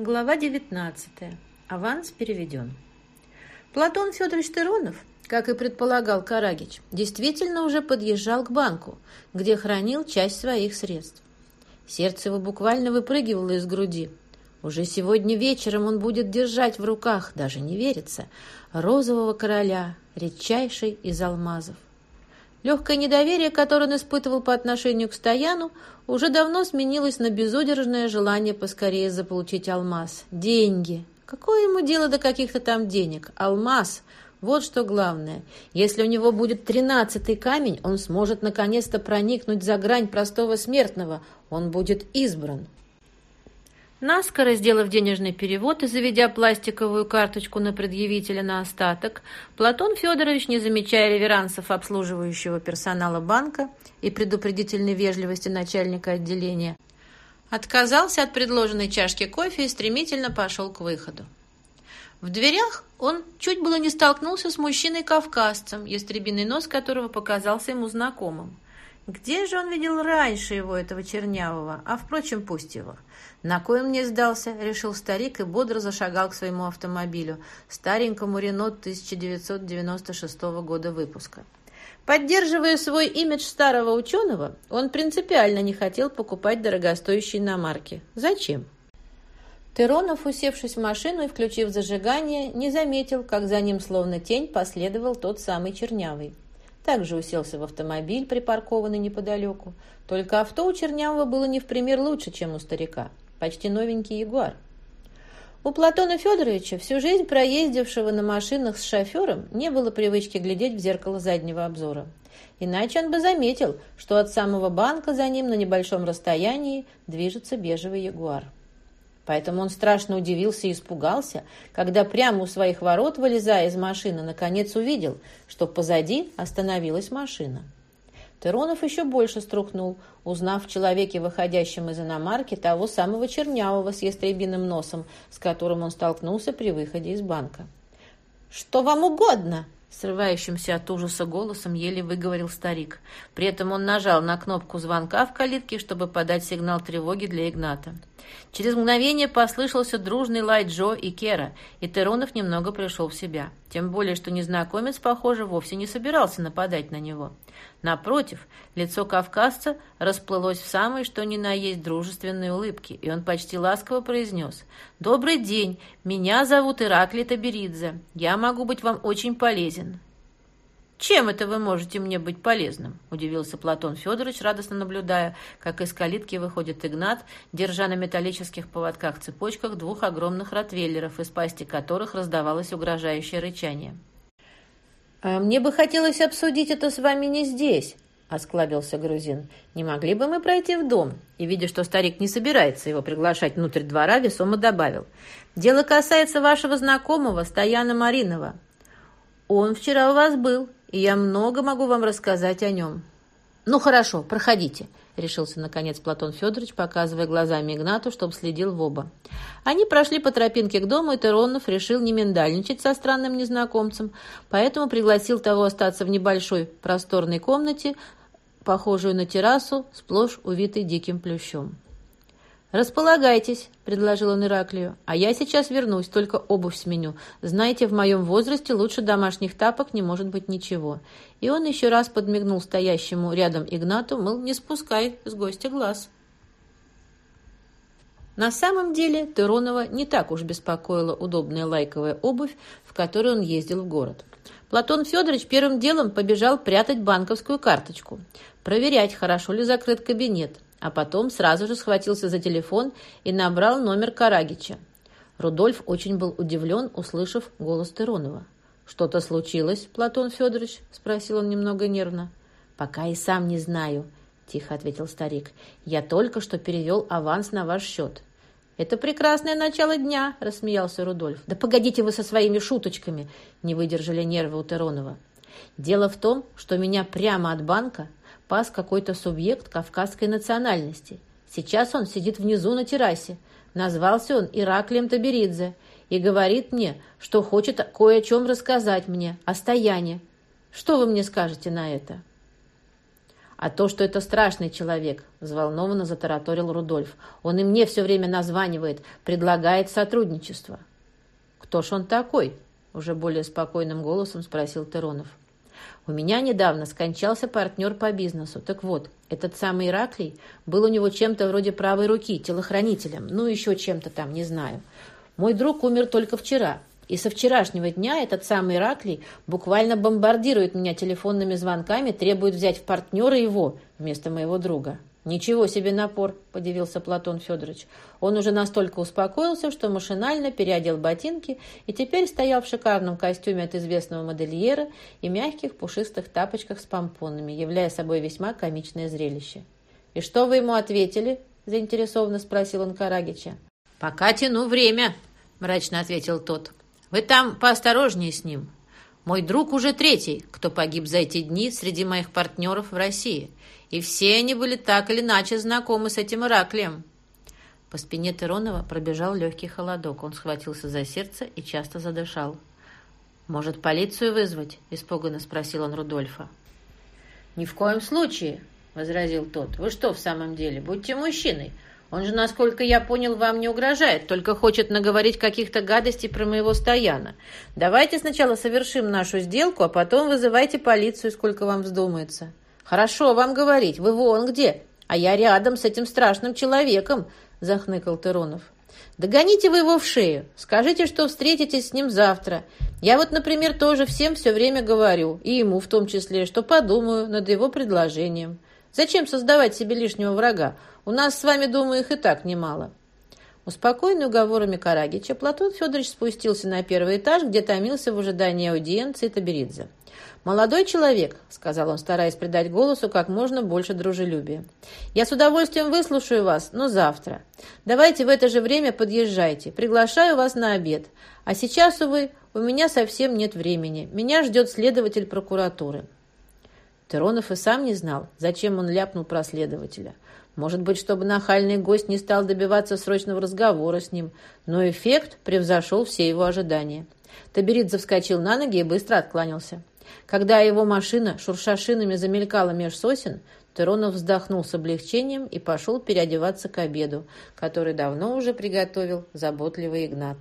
Глава 19. Аванс переведен. Платон Федорович Тыронов, как и предполагал Карагич, действительно уже подъезжал к банку, где хранил часть своих средств. Сердце его буквально выпрыгивало из груди. Уже сегодня вечером он будет держать в руках, даже не верится, розового короля, редчайший из алмазов. Легкое недоверие, которое он испытывал по отношению к Стояну, уже давно сменилось на безудержное желание поскорее заполучить алмаз. Деньги. Какое ему дело до каких-то там денег? Алмаз. Вот что главное. Если у него будет тринадцатый камень, он сможет наконец-то проникнуть за грань простого смертного. Он будет избран. Наскоро сделав денежный перевод и заведя пластиковую карточку на предъявителя на остаток, Платон Федорович, не замечая реверансов обслуживающего персонала банка и предупредительной вежливости начальника отделения, отказался от предложенной чашки кофе и стремительно пошел к выходу. В дверях он чуть было не столкнулся с мужчиной-кавказцем, ястребиный нос которого показался ему знакомым. Где же он видел раньше его, этого чернявого? А, впрочем, пусть его. На кой мне сдался, решил старик и бодро зашагал к своему автомобилю, старенькому Рено 1996 года выпуска. Поддерживая свой имидж старого ученого, он принципиально не хотел покупать дорогостоящие иномарки. Зачем? Теронов, усевшись в машину и включив зажигание, не заметил, как за ним словно тень последовал тот самый чернявый также уселся в автомобиль, припаркованный неподалеку. Только авто у Чернявого было не в пример лучше, чем у старика. Почти новенький Ягуар. У Платона Федоровича, всю жизнь проездившего на машинах с шофером, не было привычки глядеть в зеркало заднего обзора. Иначе он бы заметил, что от самого банка за ним на небольшом расстоянии движется бежевый Ягуар. Поэтому он страшно удивился и испугался, когда прямо у своих ворот, вылезая из машины, наконец увидел, что позади остановилась машина. Теронов еще больше струхнул, узнав в человеке, выходящем из иномарки, того самого чернявого с ястребиным носом, с которым он столкнулся при выходе из банка. «Что вам угодно?» Срывающимся от ужаса голосом еле выговорил старик. При этом он нажал на кнопку звонка в калитке, чтобы подать сигнал тревоги для Игната. Через мгновение послышался дружный лай Джо и Кера, и Теронов немного пришел в себя. Тем более, что незнакомец, похоже, вовсе не собирался нападать на него. Напротив, лицо кавказца расплылось в самой что ни на есть дружественной улыбке, и он почти ласково произнес «Добрый день, меня зовут Ираклий Таберидзе. Я могу быть вам очень полезен. «Чем это вы можете мне быть полезным?» – удивился Платон Федорович, радостно наблюдая, как из калитки выходит Игнат, держа на металлических поводках-цепочках двух огромных ротвейлеров, из пасти которых раздавалось угрожающее рычание. «А мне бы хотелось обсудить это с вами не здесь», — осклабился грузин. «Не могли бы мы пройти в дом?» И, видя, что старик не собирается его приглашать внутрь двора, весомо добавил. «Дело касается вашего знакомого, Стояна Маринова. Он вчера у вас был, и я много могу вам рассказать о нем». «Ну хорошо, проходите», — решился наконец Платон Федорович, показывая глазами Игнату, чтобы следил в оба. Они прошли по тропинке к дому, и Теронов решил не миндальничать со странным незнакомцем, поэтому пригласил того остаться в небольшой просторной комнате, похожую на террасу, сплошь увитой диким плющом. «Располагайтесь», — предложил он Ираклию, — «а я сейчас вернусь, только обувь сменю. Знаете, в моем возрасте лучше домашних тапок не может быть ничего». И он еще раз подмигнул стоящему рядом Игнату, мол, не спускай с гостя глаз. На самом деле Теронова не так уж беспокоила удобная лайковая обувь, в которой он ездил в город. Платон Федорович первым делом побежал прятать банковскую карточку, проверять, хорошо ли закрыт кабинет, а потом сразу же схватился за телефон и набрал номер Карагича. Рудольф очень был удивлен, услышав голос Теронова. «Что-то случилось, Платон Федорович?» – спросил он немного нервно. «Пока и сам не знаю», – тихо ответил старик. «Я только что перевел аванс на ваш счет». «Это прекрасное начало дня», – рассмеялся Рудольф. «Да погодите вы со своими шуточками», – не выдержали нервы у Теронова. «Дело в том, что меня прямо от банка пас какой-то субъект кавказской национальности. Сейчас он сидит внизу на террасе. Назвался он Ираклием Таберидзе и говорит мне, что хочет кое о чем рассказать мне, о стоянии. Что вы мне скажете на это?» «А то, что это страшный человек», — взволнованно затараторил Рудольф. «Он и мне все время названивает, предлагает сотрудничество». «Кто ж он такой?» — уже более спокойным голосом спросил Теронов. «У меня недавно скончался партнер по бизнесу. Так вот, этот самый Ираклий был у него чем-то вроде правой руки, телохранителем, ну еще чем-то там, не знаю. Мой друг умер только вчера, и со вчерашнего дня этот самый Ираклий буквально бомбардирует меня телефонными звонками, требует взять в партнера его вместо моего друга. «Ничего себе напор!» – подивился Платон Федорович. Он уже настолько успокоился, что машинально переодел ботинки и теперь стоял в шикарном костюме от известного модельера и мягких пушистых тапочках с помпонами, являя собой весьма комичное зрелище. «И что вы ему ответили?» – заинтересованно спросил он Карагича. «Пока тяну время», – мрачно ответил тот. Вы там поосторожнее с ним. Мой друг уже третий, кто погиб за эти дни среди моих партнеров в России. И все они были так или иначе знакомы с этим Ираклием. По спине Теронова пробежал легкий холодок. Он схватился за сердце и часто задышал. «Может, полицию вызвать?» – испуганно спросил он Рудольфа. «Ни в коем случае», – возразил тот. «Вы что в самом деле? Будьте мужчиной. Он же, насколько я понял, вам не угрожает, только хочет наговорить каких-то гадостей про моего стояна. Давайте сначала совершим нашу сделку, а потом вызывайте полицию, сколько вам вздумается. Хорошо вам говорить, вы вон где, а я рядом с этим страшным человеком, захныкал Теронов. Догоните вы его в шею, скажите, что встретитесь с ним завтра. Я вот, например, тоже всем все время говорю, и ему в том числе, что подумаю над его предложением. Зачем создавать себе лишнего врага? У нас с вами, думаю, их и так немало». Успокоенный уговорами Карагича, Платон Федорович спустился на первый этаж, где томился в ожидании аудиенции Таберидзе. «Молодой человек», — сказал он, стараясь придать голосу как можно больше дружелюбия, — «я с удовольствием выслушаю вас, но завтра. Давайте в это же время подъезжайте. Приглашаю вас на обед. А сейчас, увы, у меня совсем нет времени. Меня ждет следователь прокуратуры». Теронов и сам не знал, зачем он ляпнул про следователя — может быть, чтобы нахальный гость не стал добиваться срочного разговора с ним, но эффект превзошел все его ожидания. Таберидзе вскочил на ноги и быстро откланялся. Когда его машина, шурша шинами, замелькала меж сосен, Теронов вздохнул с облегчением и пошел переодеваться к обеду, который давно уже приготовил заботливый Игнат.